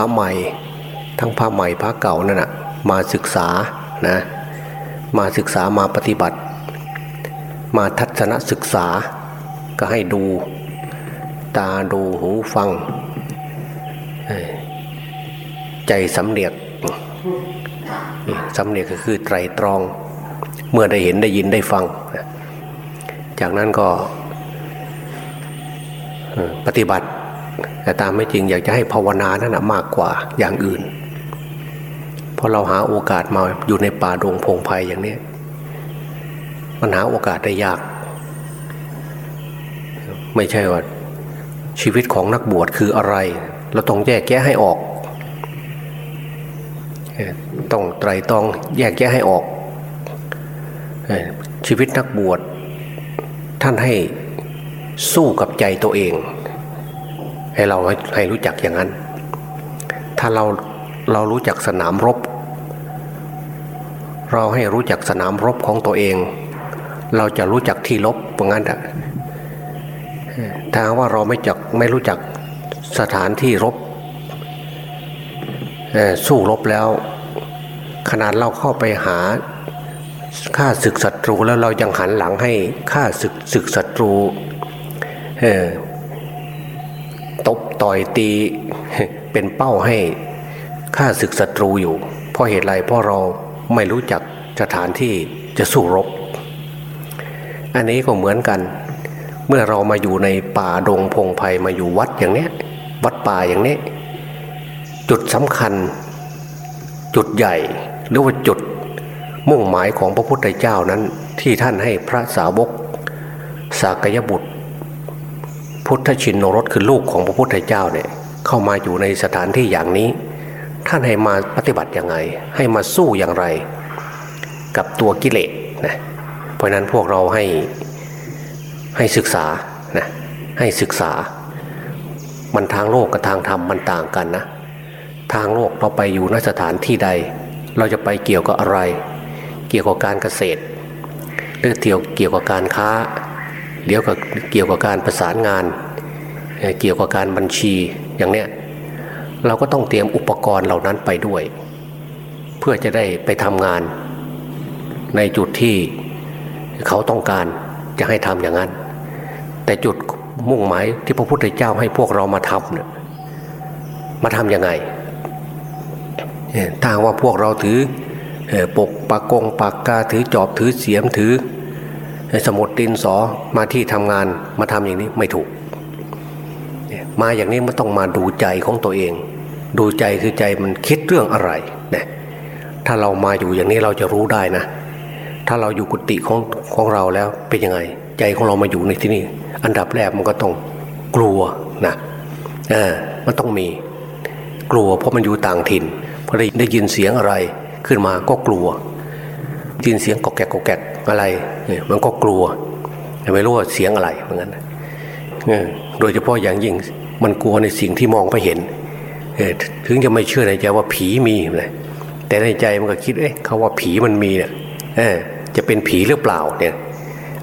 ระใหม่ ทั้งพระใหม่พระเก่านั่นนะมาศึกษานะมาศึกษามาปฏิบัติ มาทัศนศึกษาก็ให้ดู ตาดูหูฟัง ใจสำเนียกสำเนียกก็คือไตรตรอง เมื่อได้เห็นได้ยินได้ฟัง จากนั้นก็ปฏิบัติ แต่ตามไม่จริงอยากจะให้ภาวนานั่นนะมากกว่าอย่างอื่น เพราะเราหาโอกาสมาอยู่ในป่าดงพงไพ่อย่างนี้มันหาโอกาสได้ยาก ไม่ใช่ว่าชีวิตของนักบวชคืออะไร เราต้องแยกแยะให้ออก ต้องไตรตรองแยกแยะให้ออก ชีวิตนักบวชท่านให้สู้กับใจตัวเอง ให้เราให้รู้จักอย่างนั้น ถ้าเราเรารู้จักสนามรบ เราให้รู้จักสนามรบของตัวเอง เราจะรู้จักที่รบเพราะงั้นอะถ้าว่าเราไม่จักไม่รู้จักสถานที่รบเอ่อสู้รบแล้ว ขนาดเราเข้าไปหาฆ่าศึกศัตรูแล้วเรายังหันหลังให้ฆ่าศึกศึกศัตรู ตบต่อยตีเป็นเป้าให้ฆ่าศึกศัตรูอยู่ เพราะเหตุไรเพราะเราไม่รู้จักสถานที่จะสู้รบ อันนี้ก็เหมือนกัน เมื่อเรามาอยู่ในป่าดงพงไพ่มาอยู่วัดอย่างเนี้ย วัดป่าอย่างนี้ จุดสำคัญ จุดใหญ่ หรือว่าจุดมุ่งหมายของพระพุทธเจ้านั้นที่ท่านให้พระสาวกสากยบุตร พุทธชินโนรสคือลูกของพระพุทธเจ้าเนี่ยเข้ามาอยู่ในสถานที่อย่างนี้ ท่านให้มาปฏิบัติอย่างไรให้มาสู้อย่างไร กับตัวกิเลสนะเพราะฉะนั้นพวกเราให้ให้ศึกษานะให้ศึกษา มันทางโลกกับทางธรรมมันต่างกันนะ ทางโลกเราไปอยู่ณสถานที่ใด เราจะไปเกี่ยวกับอะไร เกี่ยวกับการเกษตรหรือเกี่ยวเกี่ยวกับการค้า เดี๋ยวกับเกี่ยวกับการประสานงาน เกี่ยวกับการบัญชีอย่างเนี้ยเราก็ต้องเตรียมอุปกรณ์เหล่านั้นไปด้วย เพื่อจะได้ไปทำงาน ในจุดที่เขาต้องการจะให้ทำอย่างนั้น แต่จุดมุ่งหมายที่พระพุทธเจ้าให้พวกเรามาทำเนี่ยมาทำยังไงเอ่อถ้าว่าพวกเราถือปกปากกงปากกาถือจอบถือเสียมถือ สมุดดินสอมาที่ทำงานมาทำอย่างนี้ไม่ถูก มาอย่างนี้มันต้องมาดูใจของตัวเอง ดูใจคือใจมันคิดเรื่องอะไรเนี่ยถ้าเรามาอยู่อย่างนี้เราจะรู้ได้นะ ถ้าเราอยู่กุฏิของของเราแล้วเป็นยังไง ใจของเรามาอยู่ในที่นี่ อันดับแรกมันก็ต้องกลัวนะเออมันต้องมี กลัวเพราะมันอยู่ต่างถิ่นพอได้ได้ยินเสียงอะไรขึ้นมาก็กลัวได้ยินเสียงกอกแกกกอกแกก อะไรเนี่ยมันก็กลัวไม่รู้ว่าเสียงอะไรเหมือนกันโดยเฉพาะอย่างยิ่งมันกลัวในสิ่งที่มองไม่เห็นถึงจะไม่เชื่อในใจว่าผีมีเลยแต่ในใจมันก็คิดเอ๊ะเขาว่าผีมันมีเนี่ยจะเป็นผีหรือเปล่าเนี่ย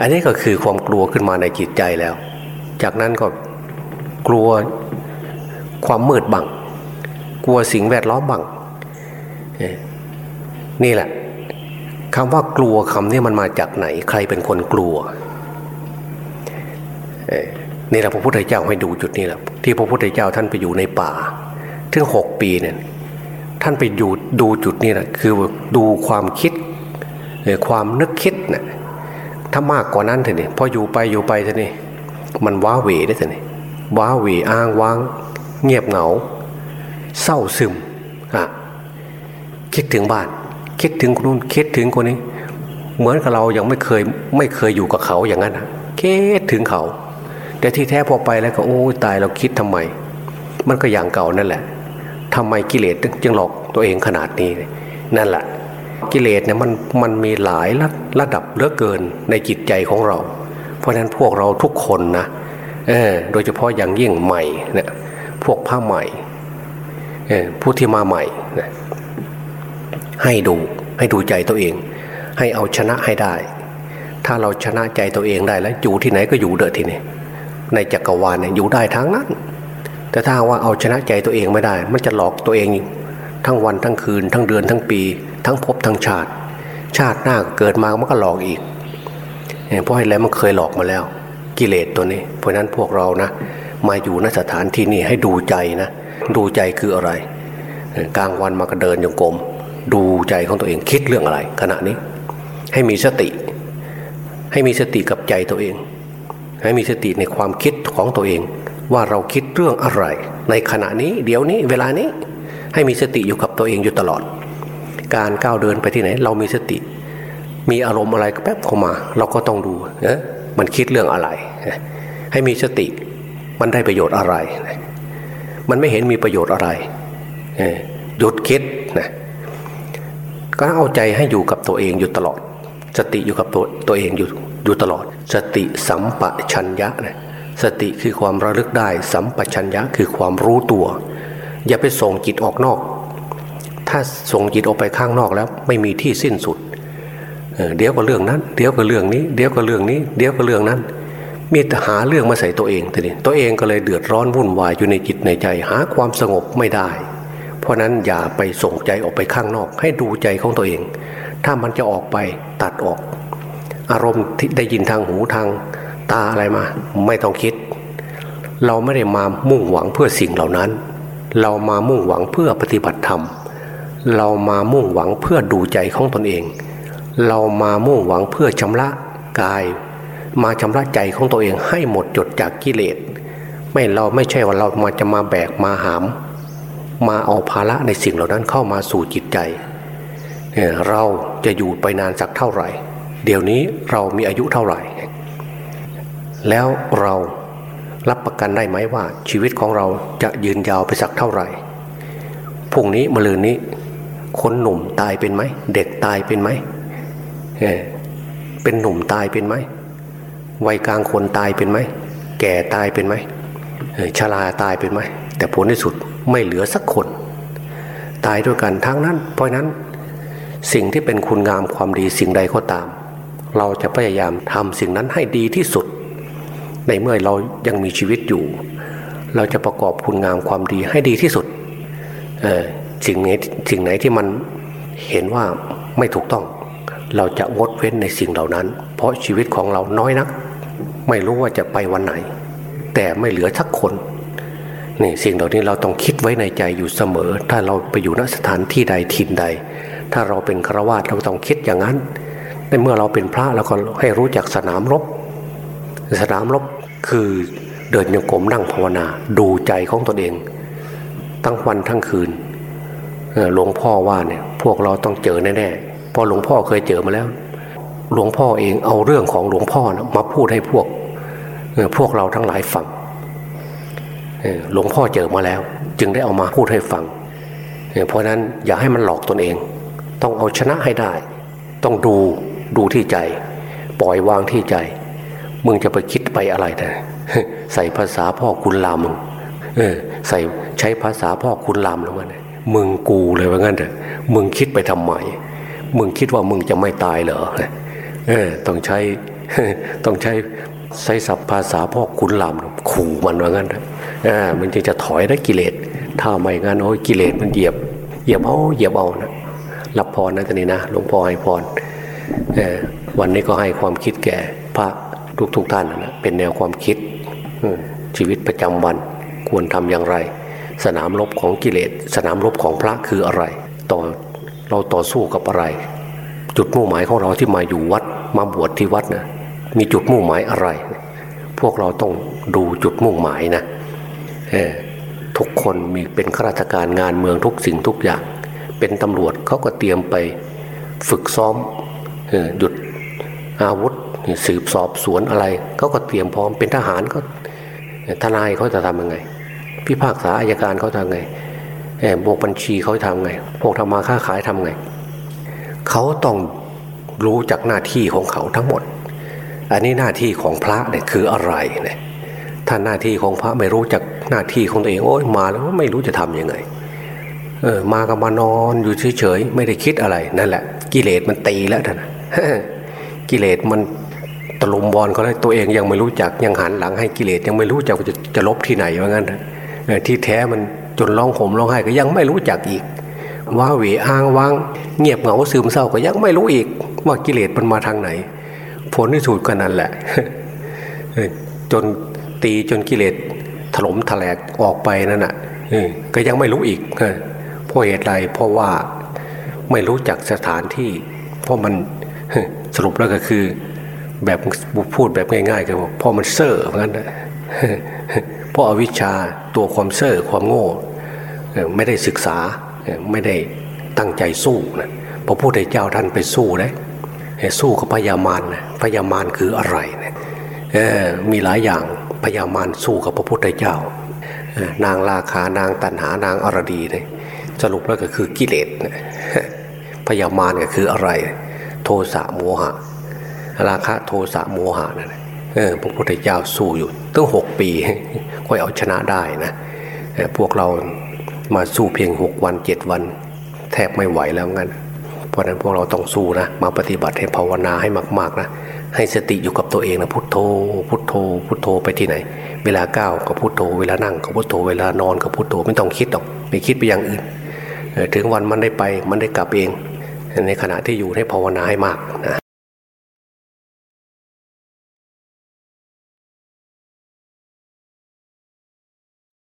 อันนี้ก็คือความกลัวขึ้นมาในจิตใจแล้ว จากนั้นก็กลัวความมืดบัง กลัวสิ่งแวดล้อมบังนี่แหละ คำว่ากลัวคำนี้มันมาจากไหน ใครเป็นคนกลัวเอ่อนี่แหละพระพุทธเจ้าให้ดูจุดนี้แหละที่พระพุทธเจ้าท่านไปอยู่ในป่าถึงหกปีเนี่ยท่านไปอยู่ดูจุดนี้แหละคือดูความคิดเอ่อความนึกคิดนะ่ะถ้ามากกว่านั้นเถอะนี่พออยู่ไปอยู่ไปเถอะนี่มันว้าเหวได้เถอะนี่ว้าเหวอ้างว้าง เงียบเหงา เศร้าซึมอะคิดถึงบ้าน คิดถึงคนนู้นคิดถึงคนนี้ เหมือนกับเรายังไม่เคยไม่เคยอยู่กับเขาอย่างนั้นคิดถึงเขา แต่ที่แท้พอไปแล้วก็โอ้ตายเราคิดทำไม มันก็อย่างเก่านั่นแหละทำไมกิเลสจึงหลอกตัวเองขนาดนี้นั่นแหละกิเลสเนี่ยมันมันมีหลายระระดับเลือเกินในจิตใจของเรา เพราะฉะนั้นพวกเราทุกคนนะเออโดยเฉพาะอย่างยิ่งใหม่เนี่ยพวกผ้าใหม่เออผู้ที่มาใหม่นะ ให้ดูให้ดูใจตัวเอง ให้เอาชนะให้ได้ ถ้าเราชนะใจตัวเองได้แล้วอยู่ที่ไหนก็อยู่เด้อทีนี้ในจักรวาลเนี่ยอยู่ได้ทั้งนั้น แต่ถ้าว่าเอาชนะใจตัวเองไม่ได้ มันจะหลอกตัวเองทั้งวันทั้งคืน ทั้งเดือนทั้งปี ทั้งภพทั้งชาติ ชาติหน้าเกิดมามันก็หลอกอีกเพราะอะไรมันเคยหลอกมาแล้ว กิเลสตัวนี้ เพราะนั้นพวกเรานะ มาอยู่ณสถานที่นี้ให้ดูใจนะ ดูใจคืออะไร กลางวันมาก็เดินโยงกลม ดูใจของตัวเองคิดเรื่องอะไร ขณะนี้ ให้มีสติ ให้มีสติกับใจตัวเอง ให้มีสติในความคิดของตัวเอง ว่าเราคิดเรื่องอะไร ในขณะนี้ เดี๋ยวนี้ เวลานี้ ให้มีสติอยู่กับตัวเองอยู่ตลอด การก้าวเดินไปที่ไหน เรามีสติ มีอารมณ์อะไรแป๊บเข้ามา เราก็ต้องดูเอะมันคิดเรื่องอะไร ให้มีสติมันได้ประโยชน์อะไร มันไม่เห็นมีประโยชน์อะไรหยุดคิดนะ ก็เอาใจให้อยู่กับตัวเองอยู่ตลอด สติอยู่กับตัวตัวเองอยู่อยู่ตลอด สติสัมปชัญญะนะสติคือความระลึกได้ สัมปชัญญะคือความรู้ตัว อย่าไปส่งจิตออกนอก ถ้าส่งจิตออกไปข้างนอกแล้วไม่มีที่สิ้นสุดเดี๋ยวก็เรื่องนั้น เดี๋ยวก็เรื่องนี้ เดี๋ยวก็เรื่องนี้ เดี๋ยวก็เรื่องนั้น มีแต่หาเรื่องมาใส่ตัวเองทีนี้ตัวเองก็เลยเดือดร้อนวุ่นวายอยู่ในจิตในใจ หาความสงบไม่ได้ เพราะนั้นอย่าไปส่งใจออกไปข้างนอก ให้ดูใจของตัวเอง ถ้ามันจะออกไปตัดออก อารมณ์ที่ได้ยินทางหูทางตาอะไรมา ไม่ต้องคิด เราไม่ได้มามุ่งหวังเพื่อสิ่งเหล่านั้น เรามามุ่งหวังเพื่อปฏิบัติธรรม เรามามุ่งหวังเพื่อดูใจของตนเอง เรามามุ่งหวังเพื่อชำระกาย มาชำระใจของตัวเองให้หมดจดจากกิเลส ไม่เราไม่ใช่ว่าเรามาจะมาแบกมาหาม มาเอาภาระในสิ่งเหล่านั้นเข้ามาสู่จิตใจ เราจะอยู่ไปนานสักเท่าไหร่ เดี๋ยวนี้เรามีอายุเท่าไหร่ แล้วเรารับประกันได้ไหมว่าชีวิตของเราจะยืนยาวไปสักเท่าไหร่พรุ่งนี้มะรืนนี้คนหนุ่มตายเป็นไหม เด็กตายเป็นไหมเป็นหนุ่มตายเป็นไหมวัยกลางคนตายเป็นไหม แก่ตายเป็นไหมชราตายเป็นไหม แต่ผลที่สุด ไม่เหลือสักคน ตายด้วยกันทั้งนั้น เพราะนั้นสิ่งที่เป็นคุณงามความดีสิ่งใดก็ตาม เราจะพยายามทำสิ่งนั้นให้ดีที่สุด ในเมื่อเรายังมีชีวิตอยู่ เราจะประกอบคุณงามความดีให้ดีที่สุดสิ่งไหนสิ่งไหนที่มันเห็นว่าไม่ถูกต้อง เราจะงดเว้นในสิ่งเหล่านั้น เพราะชีวิตของเราน้อยนัก ไม่รู้ว่าจะไปวันไหน แต่ไม่เหลือทักคน นี่สิ่งเหล่านี้เราต้องคิดไว้ในใจอยู่เสมอ ถ้าเราไปอยู่ณสถานที่ใดถิ่นใด ถ้าเราเป็นฆราวาสเราต้องคิดอย่างนั้นในเมื่อเราเป็นพระเราก็ให้รู้จักสนามรบ สนามรบคือเดินโยกมนั่งภาวนา ดูใจของตนเอง ทั้งวันทั้งคืนหลวงพ่อว่าเนี่ยพวกเราต้องเจอแน่ๆพอหลวงพ่อเคยเจอมาแล้ว หลวงพ่อเองเอาเรื่องของหลวงพ่อนะมาพูดให้พวกพวกเราทั้งหลายฟัง หลวงพ่อเจอมาแล้ว จึงได้เอามาพูดให้ฟัง เพราะนั้นอย่าให้มันหลอกตนเอง ต้องเอาชนะให้ได้ ต้องดูดูที่ใจ ปล่อยวางที่ใจ มึงจะไปคิดไปอะไรแต่ใส่ภาษาพ่อคุณลามึงใส่ใช้ภาษาพ่อคุณลามแล้วมันมึงกูเลยว่างั้นเถอะมึงคิดไปทำไมมึงคิดว่ามึงจะไม่ตายเหรอเออต้องใช้ ต้องใช้ใช้ศัพท์ภาษาพ่อคุณลามขู่มันว่างั้นเออมันจะจะถอยได้กิเลส ถ้าไม่งั้นโอ้ยกิเลสมันเหยียบ เหยียบเอาเหยียบเอานะรับพรนะตอนนี้นะหลวงพ่อให้พรวันนี้ก็ให้ความคิดแก่พระทุกทุกท่านนะเป็นแนวความคิดชีวิตประจำวันควรทำอย่างไร สนามรบของกิเลส สนามรบของพระคืออะไร ต่อเราต่อสู้กับอะไร จุดมุ่งหมายของเราที่มาอยู่วัดมาบวชที่วัดนะ มีจุดมุ่งหมายอะไร พวกเราต้องดูจุดมุ่งหมายนะทุกคนมีเป็นข้าราชการงานเมืองทุกสิ่งทุกอย่าง เป็นตำรวจเขาก็เตรียมไปฝึกซ้อมหยุดอาวุธสืบสอบสวนอะไรเขาก็เตรียมพร้อมเป็นทหารก็ทนายเขาจะทำยังไง พิพากษาอายการเขาทำไงบวกบัญชีเขาทำไง พวกทำมาค้าขายทำไง เขาต้องรู้จักหน้าที่ของเขาทั้งหมด อันนี้หน้าที่ของพระเนี่ยคืออะไรเนี่ยถ้าหน้าที่ของพระไม่รู้จักหน้าที่ของตัวเองโอ้ยมาแล้วไม่รู้จะทํำยังไงเออมาก็มานอนอยู่เฉยๆไม่ได้คิดอะไรนั่นแหละ กิเลสมันตีแล้วท่านกิเลสมันตลุมบอลเขาเลยตัวเองยังไม่รู้จักยังหันหลังให้กิเลสยังไม่รู้จักจะจะลบที่ไหนว่างั้นที่แท้มันจนร้องห่มร้องไห้ก็ยังไม่รู้จักอีกว่าเหวอ้างว้างเงียบเหงาซึมเศร้าก็ยังไม่รู้อีกว่ากิเลสมันมาทางไหน ผลที่สุดก็นั่นแหละ จนตีจนกิเลสถล่มทลายออกไปนั่นน่ะก็ยังไม่รู้อีกเพราะเหตุไรเพราะว่าไม่รู้จักสถานที่ เพราะมันสรุปแล้วก็คือ แบบพูดแบบง่ายๆก็บอกเพราะมันเซ่อเหมือนกันเพราะอวิชชาตัวความเซ่อความโง่ไม่ได้ศึกษาไม่ได้ตั้งใจสู้นะพระพุทธเจ้าท่านไปสู้เออ สู้กับพญามารนะพญามารคืออะไรนะมีหลายอย่างพญามารสู้กับพระพุทธเจ้า นางราคานางตันหานางอรดีเนี่ยสรุปแล้วก็คือกิเลสนะพยามารก็คืออะไร โทสะโมหะ ราคะโทสะโมหะนั่นพระพุทธเจ้าสู้อยู่ตั้งหกปีค่อยเอาชนะได้นะพวกเรามาสู้เพียงหกวันเจ็ดวัน แทบไม่ไหวแล้วงั้น ราะฉะนั้นพวกเราต้องสู้นะมาปฏิบัติให้ภาวนาให้มาก ๆนะให้สติอยู่กับตัวเองนะพุทโธ พุทโธ พุทโธไปที่ไหน เวลาก้าวก็พุทโธ เวลานั่งก็พุทโธ เวลานอนก็พุทโธไม่ต้องคิดหรอกไม่คิดไปอย่างอื่นถึงวันมันได้ไปมันได้กลับเอง ในขณะที่อยู่ให้ภาวนาให้มากนะ